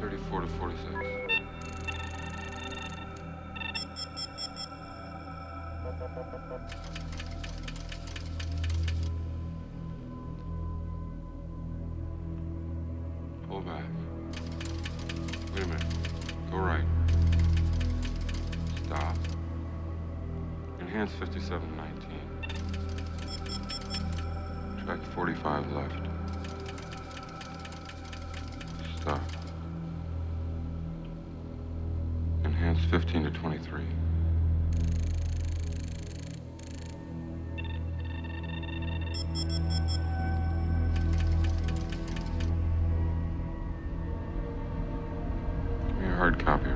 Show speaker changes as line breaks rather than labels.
34 to 46. Pull back. Wait a minute. Go right. Stop. Enhance 5719. Track 45 left. 15 to 23. Give me a hard copy.